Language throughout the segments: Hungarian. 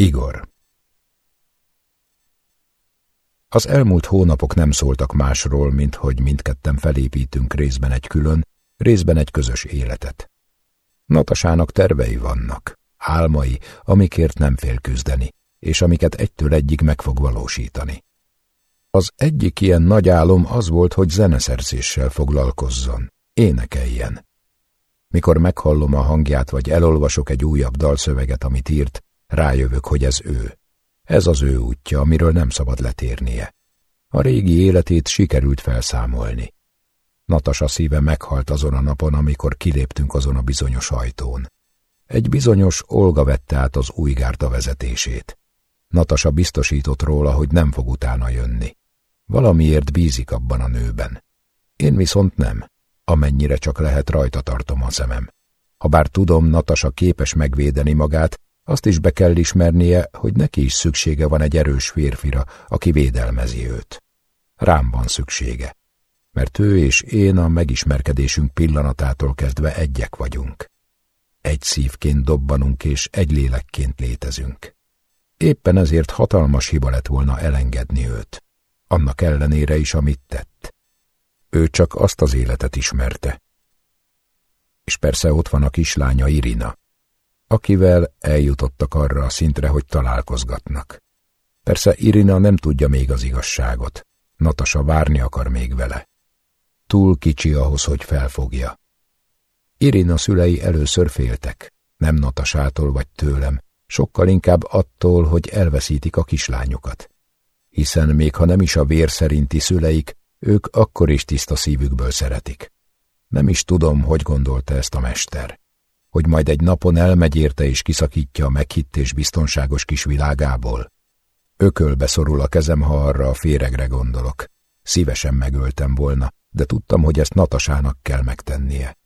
Igor Az elmúlt hónapok nem szóltak másról, mint hogy mindketten felépítünk részben egy külön, részben egy közös életet. Natasának tervei vannak, álmai, amikért nem fél küzdeni, és amiket egytől egyig meg fog valósítani. Az egyik ilyen nagy álom az volt, hogy zeneszerzéssel foglalkozzon, énekeljen. Mikor meghallom a hangját, vagy elolvasok egy újabb dalszöveget, amit írt, rájövök, hogy ez ő. Ez az ő útja, amiről nem szabad letérnie. A régi életét sikerült felszámolni. Natasa szíve meghalt azon a napon, amikor kiléptünk azon a bizonyos ajtón. Egy bizonyos Olga vette át az új gárda vezetését. Natasa biztosított róla, hogy nem fog utána jönni. Valamiért bízik abban a nőben. Én viszont nem, amennyire csak lehet rajta tartom a szemem. Habár tudom, Natasa képes megvédeni magát, azt is be kell ismernie, hogy neki is szüksége van egy erős férfira, aki védelmezi őt. Rám van szüksége, mert ő és én a megismerkedésünk pillanatától kezdve egyek vagyunk. Egy szívként dobbanunk és egy lélekként létezünk. Éppen ezért hatalmas hiba lett volna elengedni őt, annak ellenére is, amit tett. Ő csak azt az életet ismerte. És persze ott van a kislánya Irina, akivel eljutottak arra a szintre, hogy találkozgatnak. Persze Irina nem tudja még az igazságot. Natasa várni akar még vele. Túl kicsi ahhoz, hogy felfogja. Irina szülei először féltek, nem Natasától vagy tőlem, sokkal inkább attól, hogy elveszítik a kislányukat. Hiszen még ha nem is a vér szerinti szüleik, ők akkor is tiszta szívükből szeretik. Nem is tudom, hogy gondolta ezt a mester hogy majd egy napon elmegy érte és kiszakítja a meghitt és biztonságos kis világából. Ökölbe szorul a kezem, ha arra a féregre gondolok. Szívesen megöltem volna, de tudtam, hogy ezt Natasának kell megtennie.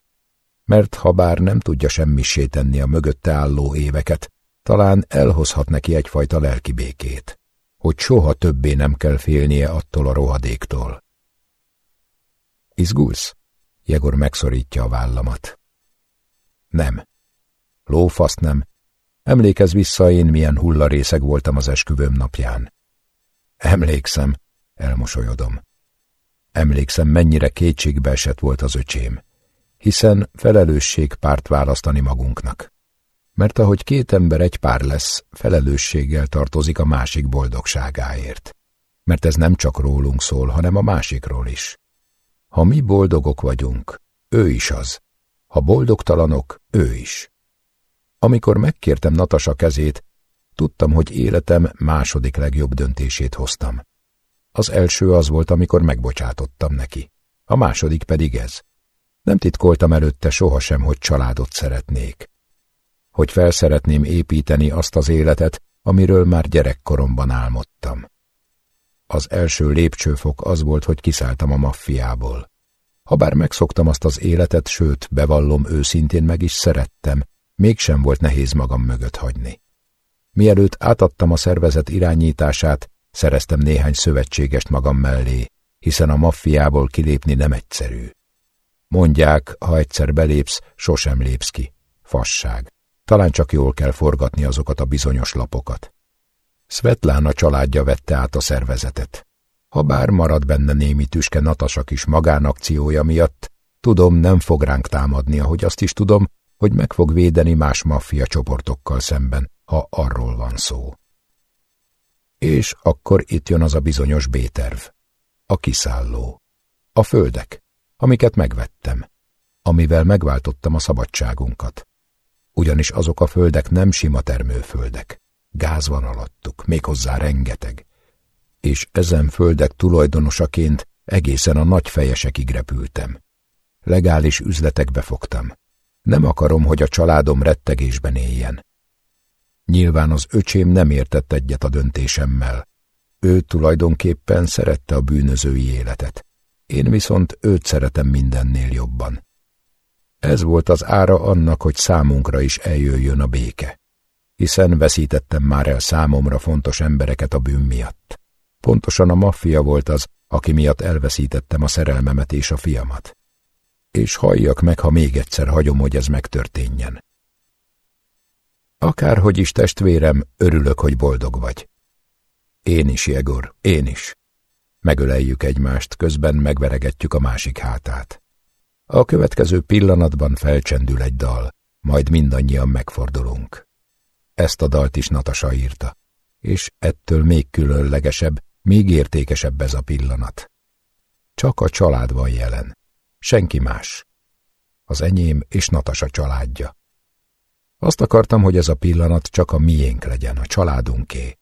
Mert ha bár nem tudja semmisé tenni a mögötte álló éveket, talán elhozhat neki egyfajta lelki békét, hogy soha többé nem kell félnie attól a rohadéktól. Izgulsz? Jegor megszorítja a vállamat. Nem. Lófaszt nem. Emlékezz vissza, én milyen hullarészeg voltam az esküvőm napján. Emlékszem, elmosolyodom. Emlékszem, mennyire kétségbe esett volt az öcsém, hiszen felelősség párt választani magunknak. Mert ahogy két ember egy pár lesz, felelősséggel tartozik a másik boldogságáért. Mert ez nem csak rólunk szól, hanem a másikról is. Ha mi boldogok vagyunk, ő is az, ha boldogtalanok, ő is. Amikor megkértem Natasa kezét, tudtam, hogy életem második legjobb döntését hoztam. Az első az volt, amikor megbocsátottam neki. A második pedig ez. Nem titkoltam előtte sohasem, hogy családot szeretnék. Hogy felszeretném építeni azt az életet, amiről már gyerekkoromban álmodtam. Az első lépcsőfok az volt, hogy kiszálltam a maffiából. Habár megszoktam azt az életet, sőt, bevallom őszintén meg is szerettem, mégsem volt nehéz magam mögött hagyni. Mielőtt átadtam a szervezet irányítását, szereztem néhány szövetségest magam mellé, hiszen a maffiából kilépni nem egyszerű. Mondják, ha egyszer belépsz, sosem lépsz ki. Fasság. Talán csak jól kell forgatni azokat a bizonyos lapokat. Svetlana családja vette át a szervezetet. Ha bár marad benne némi tüske Natasa kis magánakciója miatt, tudom, nem fog ránk támadni, ahogy azt is tudom, hogy meg fog védeni más maffia csoportokkal szemben, ha arról van szó. És akkor itt jön az a bizonyos B-terv. A kiszálló. A földek, amiket megvettem, amivel megváltottam a szabadságunkat. Ugyanis azok a földek nem sima termőföldek. Gáz van alattuk, méghozzá rengeteg és ezen földek tulajdonosaként egészen a nagy fejesekig repültem. Legális üzletekbe fogtam. Nem akarom, hogy a családom rettegésben éljen. Nyilván az öcsém nem értett egyet a döntésemmel. Ő tulajdonképpen szerette a bűnözői életet. Én viszont őt szeretem mindennél jobban. Ez volt az ára annak, hogy számunkra is eljöjjön a béke. Hiszen veszítettem már el számomra fontos embereket a bűn miatt. Pontosan a maffia volt az, aki miatt elveszítettem a szerelmemet és a fiamat. És halljak meg, ha még egyszer hagyom, hogy ez megtörténjen. Akárhogy is testvérem, örülök, hogy boldog vagy. Én is, Jegor, én is. Megöleljük egymást, közben megveregetjük a másik hátát. A következő pillanatban felcsendül egy dal, majd mindannyian megfordulunk. Ezt a dalt is Natasa írta, és ettől még különlegesebb, még értékesebb ez a pillanat. Csak a család van jelen, senki más. Az enyém és Natasa családja. Azt akartam, hogy ez a pillanat csak a miénk legyen, a családunké.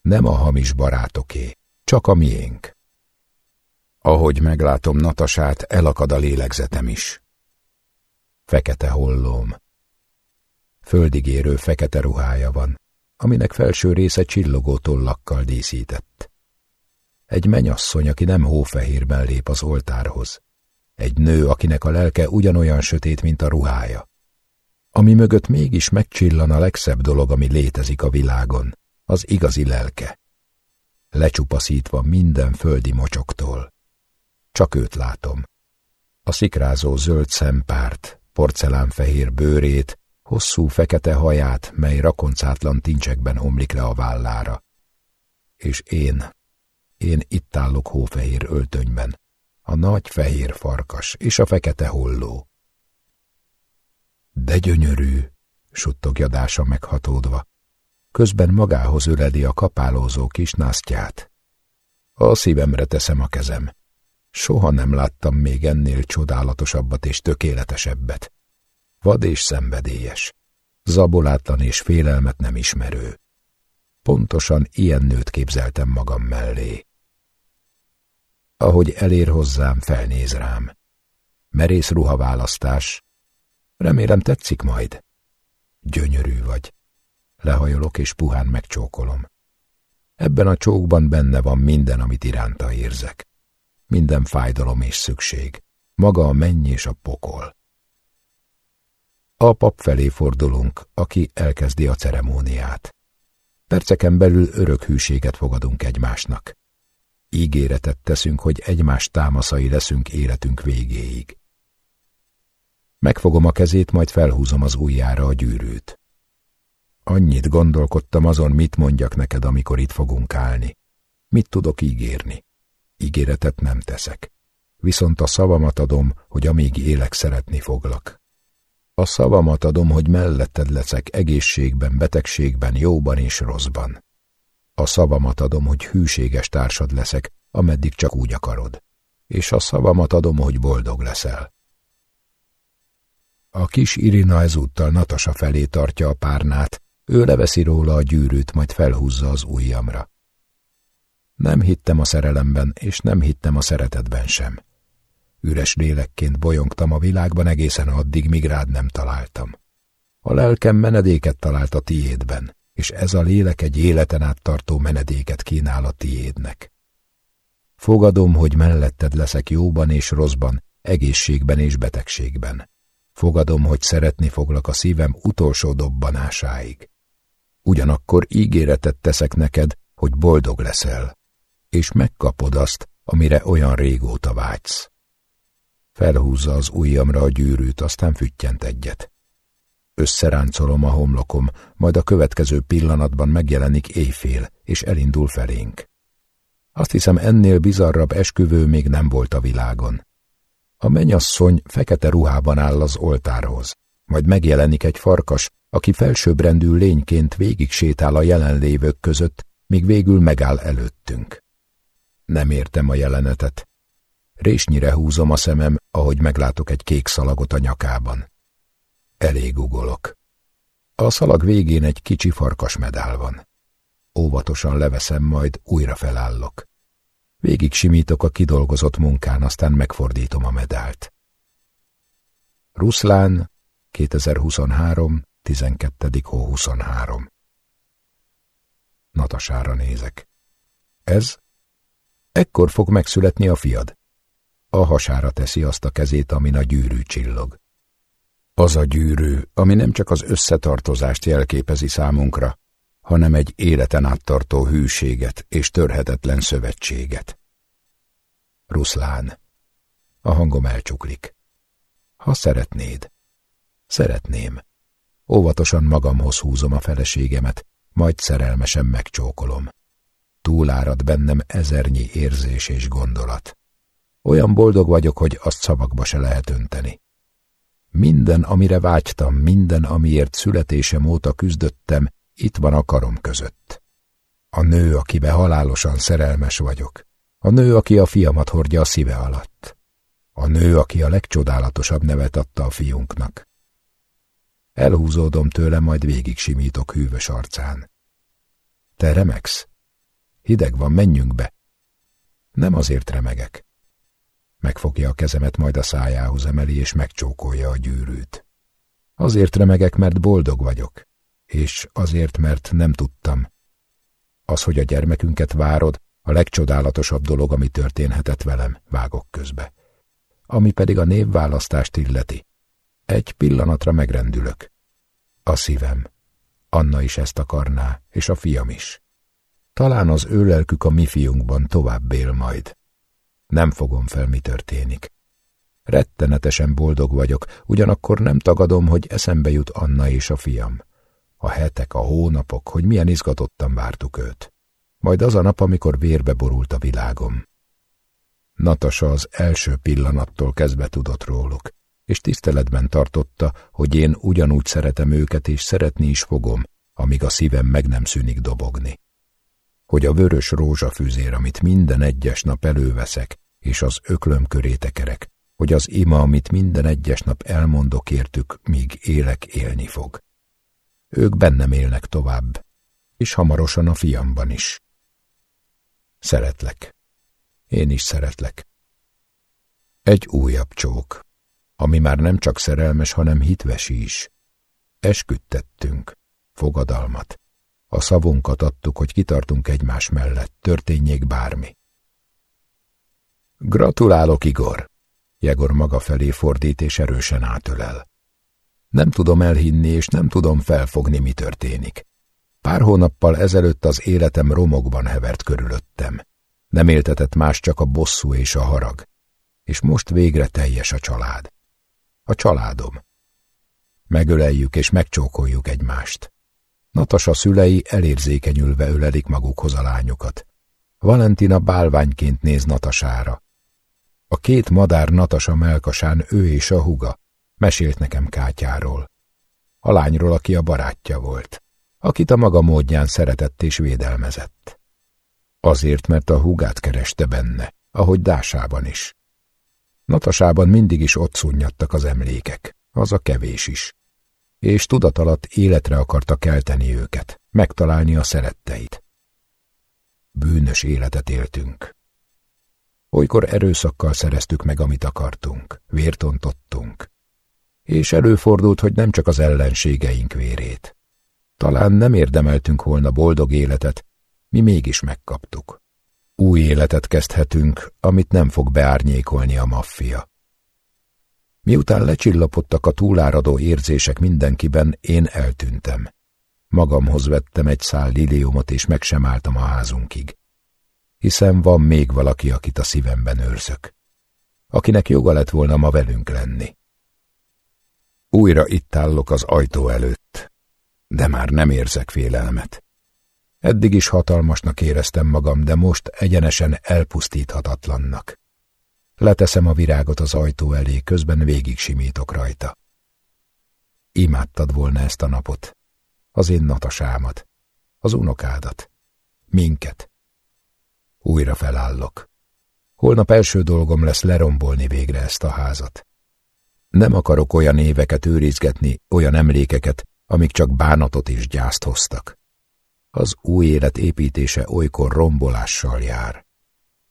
Nem a hamis barátoké, csak a miénk. Ahogy meglátom Natasát, elakad a lélegzetem is. Fekete hollóm. Földigérő fekete ruhája van, aminek felső része csillogó tollakkal díszített. Egy menyasszony, aki nem hófehérben lép az oltárhoz. Egy nő, akinek a lelke ugyanolyan sötét, mint a ruhája. Ami mögött mégis megcsillan a legszebb dolog, ami létezik a világon, az igazi lelke. Lecsupaszítva minden földi mocsoktól. Csak őt látom. A szikrázó zöld szempárt, porcelánfehér bőrét, hosszú fekete haját, mely rakoncátlan tincsekben omlik le a vállára. És én, én itt állok hófehér öltönyben, a nagy fehér farkas és a fekete holló. De gyönyörű, suttogja Dása meghatódva. Közben magához öleli a kapálózó kis násztját. A szívemre teszem a kezem. Soha nem láttam még ennél csodálatosabbat és tökéletesebbet. Vad és szenvedélyes, zabolátlan és félelmet nem ismerő. Pontosan ilyen nőt képzeltem magam mellé. Ahogy elér hozzám, felnéz rám. Merész ruhaválasztás. Remélem tetszik majd. Gyönyörű vagy. Lehajolok és puhán megcsókolom. Ebben a csókban benne van minden, amit iránta érzek minden fájdalom és szükség, maga a menny és a pokol. A pap felé fordulunk, aki elkezdi a ceremóniát. Perceken belül örök hűséget fogadunk egymásnak. Ígéretet teszünk, hogy egymás támaszai leszünk életünk végéig. Megfogom a kezét, majd felhúzom az ujjára a gyűrűt. Annyit gondolkodtam azon, mit mondjak neked, amikor itt fogunk állni. Mit tudok ígérni? ígéretet nem teszek. Viszont a szavamat adom, hogy amíg élek, szeretni foglak. A szavamat adom, hogy melletted leszek egészségben, betegségben, jóban és rosszban. A szavamat adom, hogy hűséges társad leszek, ameddig csak úgy akarod. És a szavamat adom, hogy boldog leszel. A kis Irina ezúttal Natasa felé tartja a párnát, ő leveszi róla a gyűrűt, majd felhúzza az ujjamra. Nem hittem a szerelemben, és nem hittem a szeretetben sem. Üres lélekként bolyongtam a világban egészen addig, míg rád nem találtam. A lelkem menedéket talált a tiédben, és ez a lélek egy életen át tartó menedéket kínál a tiédnek. Fogadom, hogy melletted leszek jóban és rosszban, egészségben és betegségben. Fogadom, hogy szeretni foglak a szívem utolsó dobbanásáig. Ugyanakkor ígéretet teszek neked, hogy boldog leszel, és megkapod azt, amire olyan régóta vágysz. Felhúzza az ujjamra a gyűrűt, aztán füttyent egyet. Összeráncolom a homlokom, majd a következő pillanatban megjelenik éjfél, és elindul felénk. Azt hiszem, ennél bizarrabb esküvő még nem volt a világon. A menyasszony fekete ruhában áll az oltárhoz, majd megjelenik egy farkas, aki felsőbbrendű lényként végig sétál a jelenlévők között, míg végül megáll előttünk. Nem értem a jelenetet. Résnyire húzom a szemem, ahogy meglátok egy kék szalagot a nyakában. Elég ugolok. A szalag végén egy kicsi farkas medál van. Óvatosan leveszem, majd újra felállok. Végig simítok a kidolgozott munkán, aztán megfordítom a medált. Ruszlán, 2023, 12. hó 23. Natasára nézek. Ez Ekkor fog megszületni a fiad. A hasára teszi azt a kezét, amin a gyűrű csillog. Az a gyűrű, ami nem csak az összetartozást jelképezi számunkra, hanem egy életen áttartó hűséget és törhetetlen szövetséget. Ruszlán. A hangom elcsuklik. Ha szeretnéd. Szeretném. Óvatosan magamhoz húzom a feleségemet, majd szerelmesen megcsókolom. Túlárad bennem ezernyi érzés és gondolat. Olyan boldog vagyok, hogy azt szavakba se lehet önteni. Minden, amire vágytam, minden, amiért születésem óta küzdöttem, itt van a karom között. A nő, akibe halálosan szerelmes vagyok. A nő, aki a fiamat hordja a szíve alatt. A nő, aki a legcsodálatosabb nevet adta a fiunknak. Elhúzódom tőle, majd végig simítok hűvös arcán. Te remegsz? Hideg van, menjünk be. Nem azért remegek. Megfogja a kezemet, majd a szájához emeli, és megcsókolja a gyűrűt. Azért remegek, mert boldog vagyok, és azért, mert nem tudtam. Az, hogy a gyermekünket várod, a legcsodálatosabb dolog, ami történhetett velem, vágok közbe. Ami pedig a névválasztást illeti. Egy pillanatra megrendülök. A szívem. Anna is ezt akarná, és a fiam is. Talán az ő lelkük a mi fiunkban tovább él majd. Nem fogom fel, mi történik. Rettenetesen boldog vagyok, ugyanakkor nem tagadom, hogy eszembe jut Anna és a fiam. A hetek, a hónapok, hogy milyen izgatottan vártuk őt. Majd az a nap, amikor vérbe borult a világom. Natasa az első pillanattól kezdve tudott róluk, és tiszteletben tartotta, hogy én ugyanúgy szeretem őket, és szeretni is fogom, amíg a szívem meg nem szűnik dobogni. Hogy a vörös rózsafűzér, amit minden egyes nap előveszek, és az öklöm köré tekerek, hogy az ima, amit minden egyes nap elmondok értük, míg élek élni fog. Ők bennem élnek tovább, és hamarosan a fiamban is. Szeretlek. Én is szeretlek. Egy újabb csók, ami már nem csak szerelmes, hanem hitves is. Esküdtettünk, fogadalmat. A szavunkat adtuk, hogy kitartunk egymás mellett, történjék bármi. Gratulálok, Igor! Jegor maga felé fordít és erősen átölel. Nem tudom elhinni, és nem tudom felfogni, mi történik. Pár hónappal ezelőtt az életem romokban hevert körülöttem. Nem éltetett más csak a bosszú és a harag. És most végre teljes a család. A családom. Megöleljük és megcsókoljuk egymást. Natasa szülei elérzékenyülve ölelik magukhoz a lányokat. Valentina bálványként néz Natasára. A két madár Natasa melkasán ő és a huga. Mesélt nekem Kátyáról. A lányról, aki a barátja volt. Akit a maga módján szeretett és védelmezett. Azért, mert a hugát kereste benne, ahogy Dásában is. Natasában mindig is ott szunnyadtak az emlékek, az a kevés is. És tudat alatt életre akarta kelteni őket, megtalálni a szeretteit. Bűnös életet éltünk. Olykor erőszakkal szereztük meg, amit akartunk, vértontottunk. És előfordult, hogy nem csak az ellenségeink vérét. Talán nem érdemeltünk volna boldog életet, mi mégis megkaptuk. Új életet kezdhetünk, amit nem fog beárnyékolni a maffia. Miután lecsillapodtak a túláradó érzések mindenkiben, én eltűntem. Magamhoz vettem egy szál liliumot, és meg sem álltam a házunkig hiszen van még valaki, akit a szívemben őrzök, akinek joga lett volna ma velünk lenni. Újra itt állok az ajtó előtt, de már nem érzek félelmet. Eddig is hatalmasnak éreztem magam, de most egyenesen elpusztíthatatlannak. Leteszem a virágot az ajtó elé, közben végig simítok rajta. Imádtad volna ezt a napot, az én natasámat, az unokádat, minket. Újra felállok. Holnap első dolgom lesz lerombolni végre ezt a házat. Nem akarok olyan éveket őrizgetni, olyan emlékeket, amik csak bánatot és gyászt hoztak. Az új élet építése olykor rombolással jár.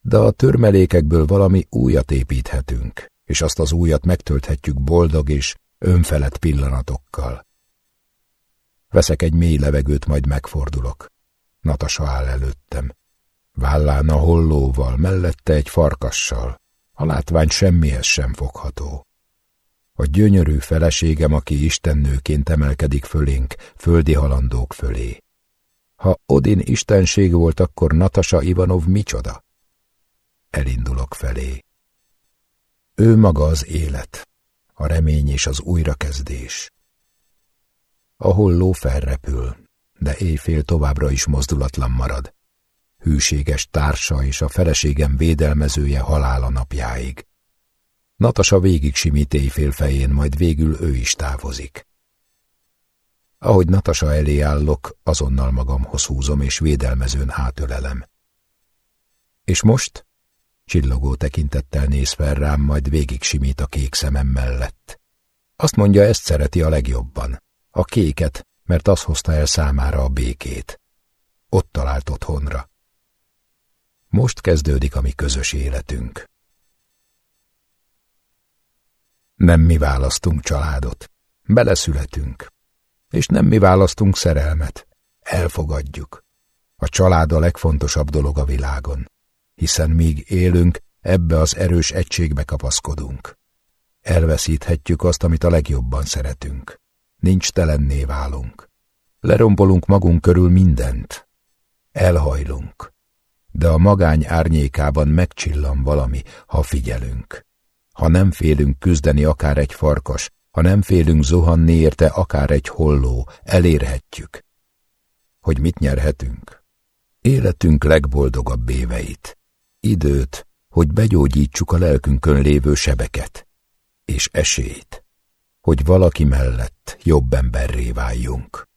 De a törmelékekből valami újat építhetünk, és azt az újat megtölthetjük boldog és önfelett pillanatokkal. Veszek egy mély levegőt, majd megfordulok. Natasa áll előttem. Vállán a hollóval, mellette egy farkassal. A látvány semmihez sem fogható. A gyönyörű feleségem, aki istennőként emelkedik fölénk, földi halandók fölé. Ha Odin istenség volt, akkor Natasa Ivanov micsoda? Elindulok felé. Ő maga az élet, a remény és az újrakezdés. A holló felrepül, de éjfél továbbra is mozdulatlan marad. Hűséges társa és a feleségem védelmezője halála napjáig. Natasa végig simít éjfél fején, majd végül ő is távozik. Ahogy Natasa elé állok, azonnal magamhoz húzom és védelmezőn átölelem. És most? Csillogó tekintettel néz fel rám, majd végig simít a kék szemem mellett. Azt mondja, ezt szereti a legjobban. A kéket, mert az hozta el számára a békét. Ott talált otthonra. Most kezdődik a mi közös életünk. Nem mi választunk családot. Beleszületünk. És nem mi választunk szerelmet. Elfogadjuk. A család a legfontosabb dolog a világon. Hiszen míg élünk, ebbe az erős egységbe kapaszkodunk. Elveszíthetjük azt, amit a legjobban szeretünk. Nincs telenné válunk. Lerombolunk magunk körül mindent. Elhajlunk. De a magány árnyékában megcsillan valami, ha figyelünk. Ha nem félünk küzdeni akár egy farkas, ha nem félünk zuhanni érte akár egy holló, elérhetjük. Hogy mit nyerhetünk? Életünk legboldogabb éveit. Időt, hogy begyógyítsuk a lelkünkön lévő sebeket. És esélyt, hogy valaki mellett jobb emberré váljunk.